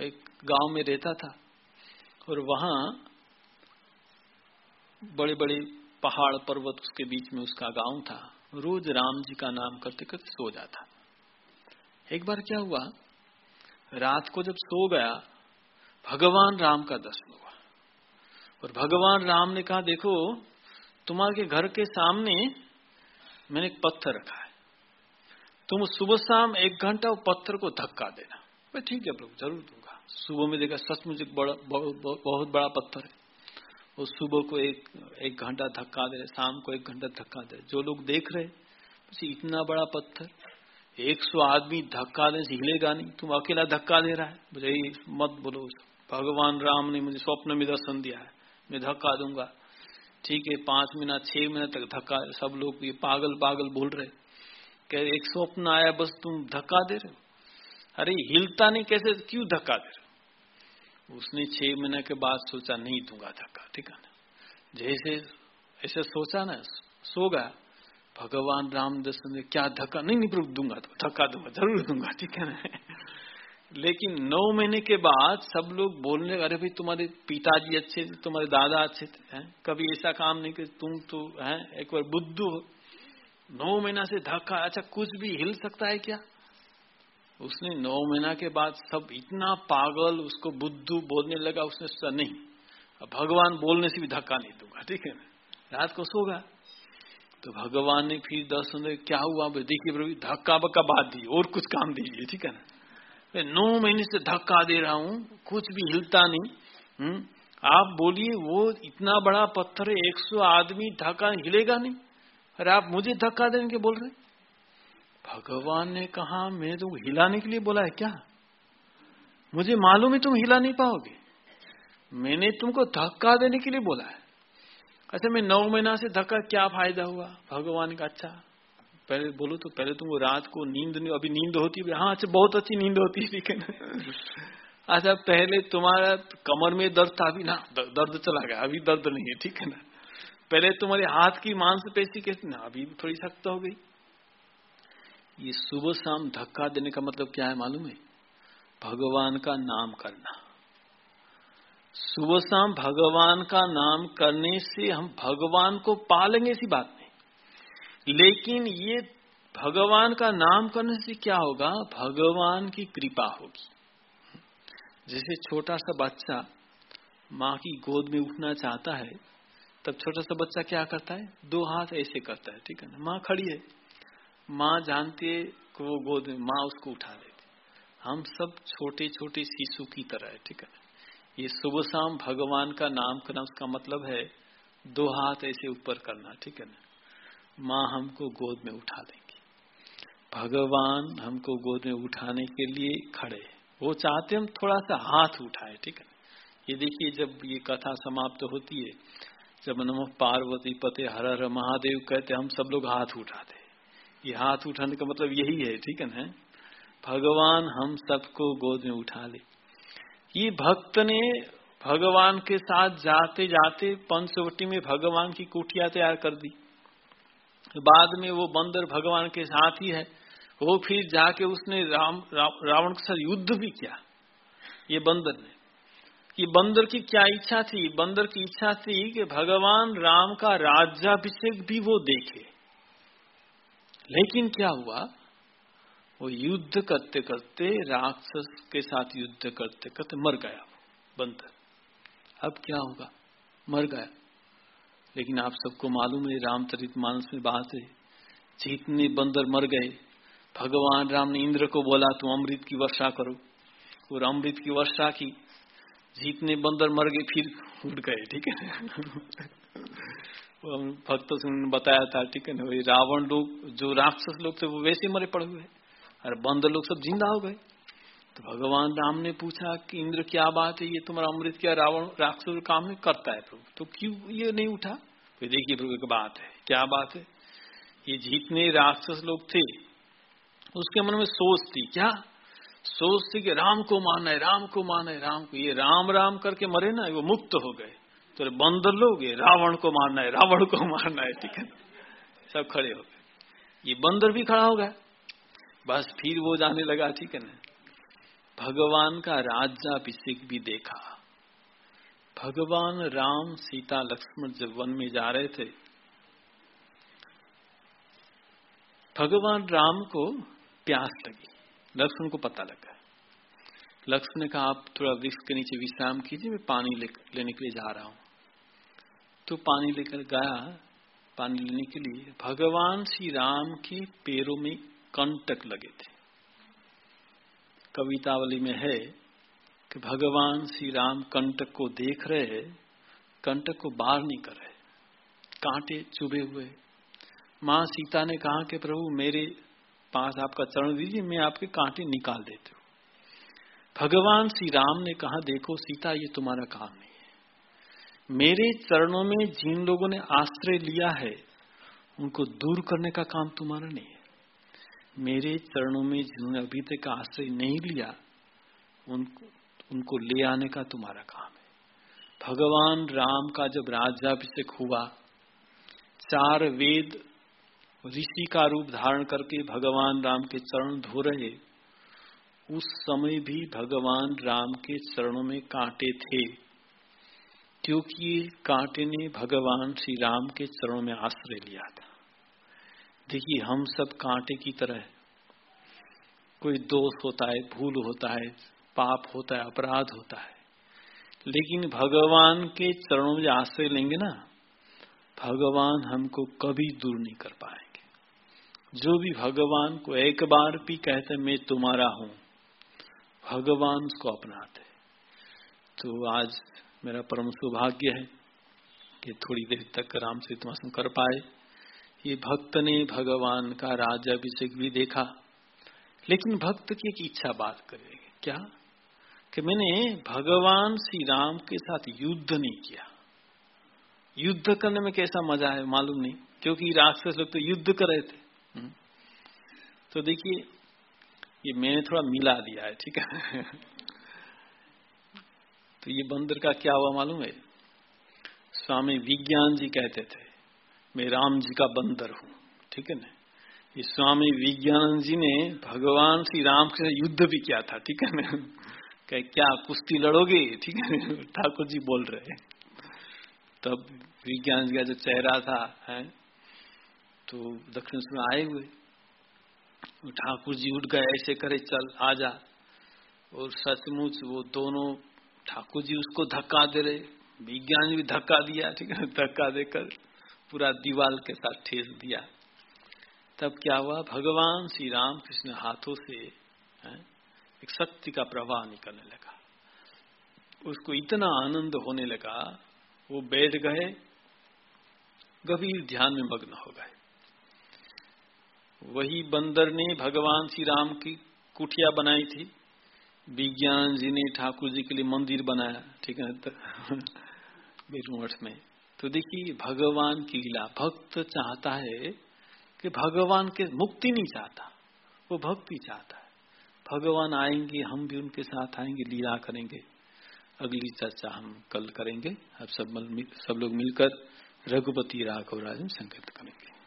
एक गाँव में रहता था और वहाँ बड़े बड़े पहाड़ पर्वत उसके बीच में उसका गाँव था। रोज राम जी का नाम करते करते सो जाता। एक बार क्या हुआ? रात को जब सो गया, भगवान राम का दर्शन हुआ। और भगवान राम ने कहा, देखो, तुम्हारे घर के सामने मैंने एक पत्थर रखा है। तुम सुबह शाम एक घंटा वो पत्थर को धक्का देना। मैं, ठीक है, प्रभु, ज़रूर दूँगा। सुबह में देखा, सचमुच एक बड़ा बहुत बड़ा पत्थर है। वो सुबह को एक एक घंटा धक्का दे रहे, शाम को एक घंटा धक्का दे जो लोग देख रहे इतना बड़ा पत्थर, एक सौ आदमी धक्का दे, हिलेगा नहीं। तुम अकेला धक्का दे रहा है। मुझे मत बोलो भगवान राम ने मुझे स्वप्न में दर्शन दिया है। मैं धक्का दूँगा। ठीक है, पाँच मिनट छह मिनट तक धक्का, सब लोग ये पागल पागल बोल रहे। कह एक स्वप्न आया, बस तुम धक्का दे रहे अरे, हिलता नहीं, कैसे, क्यों धक्का दे रहे उसने छह महीने के बाद सोचा, नहीं दूँगा धक्का, ठीक है ना? जैसे, ऐसे सोचा ना, सो गया। भगवान राम दर्शन ने, क्या धक्का? नहीं नहीं दूँगा तो धक्का दूँगा, ज़रूर दूँगा, ठीक है ना? लेकिन नौ महीने के बाद सब लोग बोलने अरे भाई, तुम्हारे पिताजी अच्छे थे, तुम्हारे दादा अच्छे थे, हैं? कभी ऐसा काम नहीं कि तुम तो है? एक बार बुद्धू हो। नौ महीना से धक्का अच्छा कुछ भी हिल सकता है क्या? उसने नौ महीना के बाद सब इतना पागल, उसको बुद्धू बोलने लगा, उसने सोचा, नहीं, अब भगवान बोलने से भी धक्का नहीं दूँगा, ठीक है रात को सोगा। तो भगवान ने फिर दर्शन क्या हुआ? देखिए धक्का बक्का बात दी और कुछ काम दीजिए, ठीक है ना? मैं नौ महीने से धक्का दे रहा हूँ, कुछ भी हिलता नहीं हम्म? आप बोलिए, वो इतना बड़ा पत्थर है, एक सौ आदमी धक्का हिलेगा नहीं। अरे आप मुझे धक्का देने के बोल रहे भगवान ने कहा, मैं तुम हिलाने के लिए बोला है क्या? मुझे मालूम है तुम हिला नहीं पाओगे। मैंने तुमको धक्का देने के लिए बोला है। अच्छा मैं नौ महीना से धक्का क्या फ़ायदा हुआ? भगवान का अच्छा। पहले बोलो तो पहले तुमको रात को नींद नहीं, अभी नींद होती है हाँ अच्छा बहुत अच्छी नींद होती है ठीक है अच्छा पहले तुम्हारा कमर में दर्द था अभी ना दर्द चला गया, अभी दर्द नहीं है, ठीक है ना? पहले तुम्हारे हाथ की मांसपेशी कैसी, ना, अभी थोड़ी सख्त हो गई। ये सुबह शाम धक्का देने का मतलब क्या है मालूम है? भगवान का नाम करना। सुबह शाम भगवान का नाम करने से हम भगवान को पालेंगे ऐसी बात लेकिन ये भगवान का नाम करने से क्या होगा? भगवान की कृपा होगी। जैसे छोटा सा बच्चा माँ की गोद में उठना चाहता है, तब छोटा सा बच्चा क्या करता है? दो हाथ ऐसे करता है, ठीक है ना? माँ खड़ी है। माँ जानती है कि वो गोद में, माँ उसको उठा लेती हम सब छोटे छोटे शिशु की तरह है, ठीक है ये सुबह शाम भगवान का नाम करना, उसका मतलब है दो हाथ ऐसे ऊपर करना, ठीक है ना? माँ हमको गोद में उठा देंगी। भगवान हमको गोद में उठाने के लिए खड़े वो चाहते हम थोड़ा सा हाथ उठाए, ठीक है? ये देखिए, जब ये कथा समाप्त होती है, जब नम पार्वती पते हर हर महादेव कहते हम सब लोग हाथ उठाते ये हाथ उठाने का मतलब यही है, ठीक है ना? भगवान हम सबको गोद में उठा ले। ये भक्त ने भगवान के साथ जाते जाते पंचवटी में भगवान की कुटिया तैयार कर दी। बाद में वो बंदर भगवान के साथ ही है। वो फिर जाके उसने राम, रावण के साथ युद्ध भी किया। ये बंदर ने। कि बंदर की क्या इच्छा थी? बंदर की इच्छा थी कि भगवान राम का राज्याभिषेक भी वो देखे। लेकिन क्या हुआ? वो युद्ध करते करते राक्षस के साथ युद्ध करते करते मर गया बंदर। अब क्या होगा? मर गया। लेकिन आप सबको मालूम है रामचरित मानस में बात है। जितने बंदर मर गए, भगवान राम ने इंद्र को बोला, तुम अमृत की वर्षा करो। और अमृत की वर्षा की, जितने बंदर मर गए, फिर उठ गए, ठीक है? भक्त से उन्होंने बताया था, ठीक है ना रावण लोग, जो राक्षस लोग थे, वो वैसे मरे पड़े हुए। और बंदर लोग सब ज़िंदा हो गए। तो भगवान राम ने पूछा कि इंद्र, क्या बात है? ये तुम्हारा अमृत क्या रावण, राक्षस काम में करता है प्रभु? तो क्यों ये नहीं उठा? तो देखिए प्रभु एक बात है। क्या बात है? ये जितने राक्षस लोग थे, उसके मन में सोच थी, क्या? सोच थी कि राम को मानना है, राम को मानना है, राम को। ये राम राम करके मरे ना, वो मुक्त हो गए। तो बंदर लोग, ये रावण को मारना है, रावण को मारना है, ठीक है? सब खड़े हो गए। ये बंदर भी खड़ा हो गया। बस फिर वो जाने लगा, ठीक है ना? भगवान का राजा राज्याभिषेक भी देखा। भगवान राम सीता लक्ष्मण जब वन में जा रहे थे। भगवान राम को प्यास लगी। लक्ष्मण को पता लगा। लक्ष्मण ने कहा आप थोड़ा वृक्ष के नीचे विश्राम कीजिए मैं पानी ले, लेने के लिए जा रहा हूँ। तो पानी लेकर गया पानी लेने के लिए। भगवान श्री राम के पैरों में कंटक लगे थे। कवितावली में है कि भगवान श्री राम कंटक को देख रहे हैं, कंटक को बाहर नहीं कर रहे। कांटे चुभे हुए। माँ सीता ने कहा कि प्रभु, मेरे पास आपका चरण दीजिए, मैं आपके कांटे निकाल देती हूँ। भगवान श्री राम ने कहा, देखो सीता, ये तुम्हारा काम नहीं है। मेरे चरणों में जिन लोगों ने आश्रय लिया है, उनको दूर करने का काम तुम्हारा नहीं है। मेरे चरणों में जिन्होंने अभी तक आश्रय नहीं लिया उनको उनको ले आने का तुम्हारा काम है। भगवान राम का जब राज्याभिषेक हुआ, चार वेद ऋषि का रूप धारण करके भगवान राम के चरण धो रहे, उस समय भी भगवान राम के चरणों में कांटे थे, क्योंकि कांटे ने भगवान श्री राम के चरणों में आश्रय लिया था। देखिए, हम सब कांटे की तरह कोई दोष होता है, भूल होता है पाप होता है, अपराध होता है। लेकिन भगवान के चरणों में आश्रय लेंगे ना, भगवान हमको कभी दूर नहीं कर पाएँगे। जो भी भगवान को एक बार भी कहते, मैं तुम्हारा हूँ, भगवान उसको अपनाते तो आज मेरा परम सौभाग्य है कि थोड़ी देर तक राम से तुम कर पाए। ये भक्त ने भगवान का राजाभिषेक भी देखा। लेकिन भक्त की एक इच्छा बात करेगी। क्या? कि मैंने भगवान श्री राम के साथ युद्ध नहीं किया। युद्ध करने में कैसा मज़ा है मालूम नहीं, क्योंकि राक्षस लोग तो युद्ध कर रहे थे। हम्म। तो देखिए, ये मैंने थोड़ा मिला दिया है, ठीक है? तो ये बंदर का क्या हुआ मालूम है? स्वामी विज्ञान जी कहते थे, मैं राम जी का बंदर हूँ। ठीक है ना? ये स्वामी विज्ञान जी ने भगवान श्री राम के युद्ध भी किया था, ठीक है ना? कह क्या कुश्ती लड़ोगे? ठीक है ठाकुर जी बोल रहे तब विज्ञान का जो चेहरा था है तो दक्षिण में आए हुए। ठाकुर जी उठ गए ऐसे करे चल आ जा। और सचमुच वो दोनों ठाकुर जी उसको धक्का दे रहे। विज्ञान भी धक्का दिया ठीक है धक्का देकर पूरा दीवाल के साथ ठेस दिया। तब क्या हुआ? भगवान श्री राम कृष्ण हाथों से है, एक शक्ति का प्रवाह निकलने लगा। उसको इतना आनंद होने लगा, वो बैठ गए, गंभीर ध्यान में मग्न हो गए। वही बंदर ने भगवान श्री राम की कुटिया बनाई थी। विज्ञान जी ने ठाकुर जी के लिए मंदिर बनाया, ठीक है तो मठ में। तो देखिए, भगवान की लीला। भक्त चाहता है कि भगवान के मुक्ति नहीं चाहता, वो भक्ति चाहता है। भगवान आएँगे, हम भी उनके साथ आएँगे, लीला करेंगे। अगली चर्चा हम कल करेंगे। अब सब सब लोग मिलकर रघुपति राघव राजन संकेत करेंगे।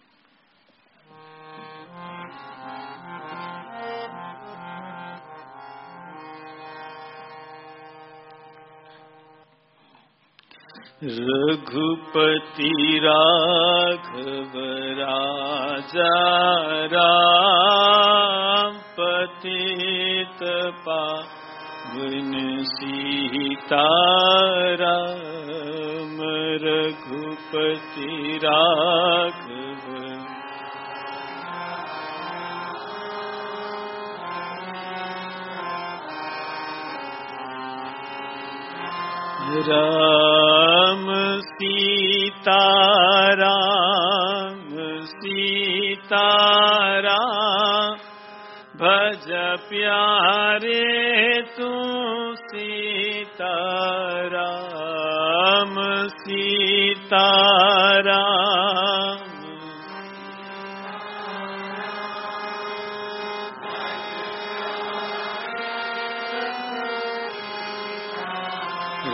रघुपति राघव राजा राम। पतित पावन सीता राम रघुपति राघव राम सीता राम सीता राम भज प्यारे तू सीताराम सीताराम।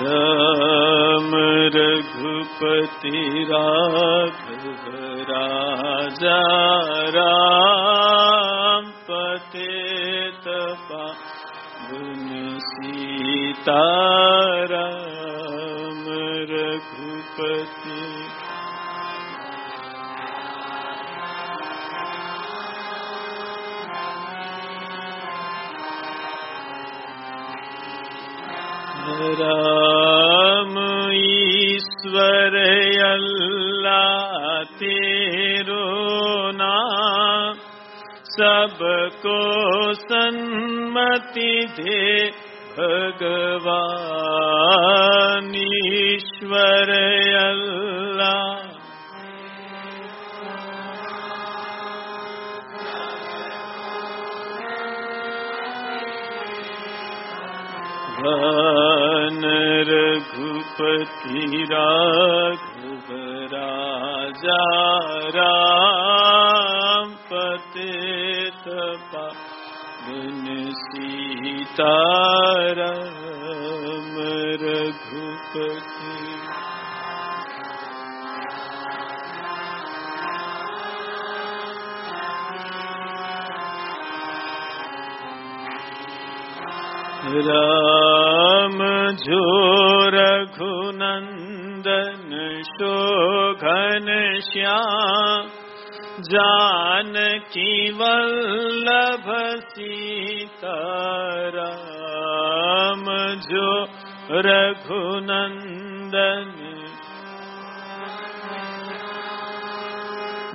राम रघुपति राघव राजा राम पतित पावन सीता राम रघुपति राम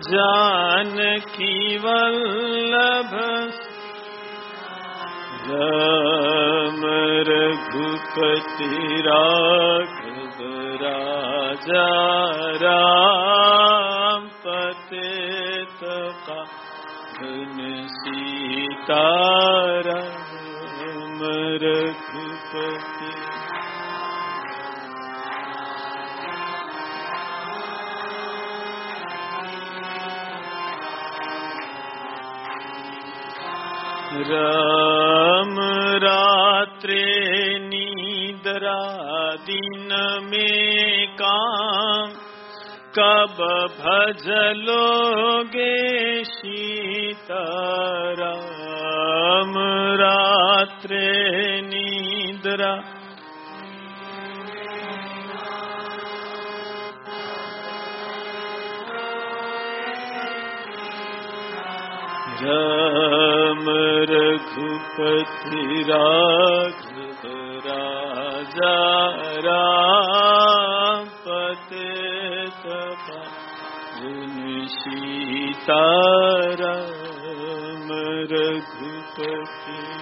जानकी वल्लभ। राम रघुपति राघव राजा राम पतित पावन सीता रघुपति। राम रात्रे नीदरा दिन में काम। कब भजलोगे सीता राम रात्रे नीदरा। राम पृथ्वीराज राजा राम पते सीता राम रघुपति।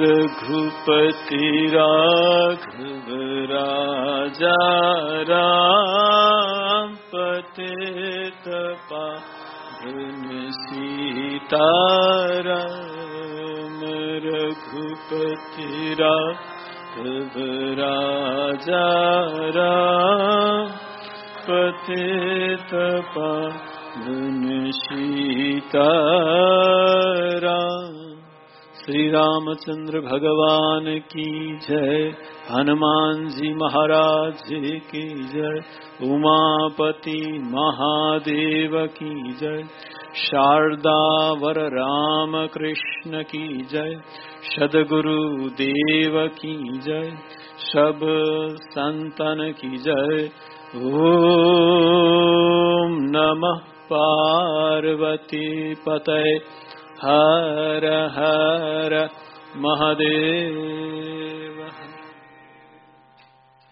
रघुपति राघव राजा राम राम रघुपति राघव राजा राम पतित पावन सीता राम श्री रामचंद्र भगवान की जय हनुमान जी महाराज की जय, उमापति महादेव की जय, शारदावर राम कृष्ण की जय, सदगुरु देव की जय, सब संतन की जय। ओम नमः पार्वती पतय। हर हर महादेव।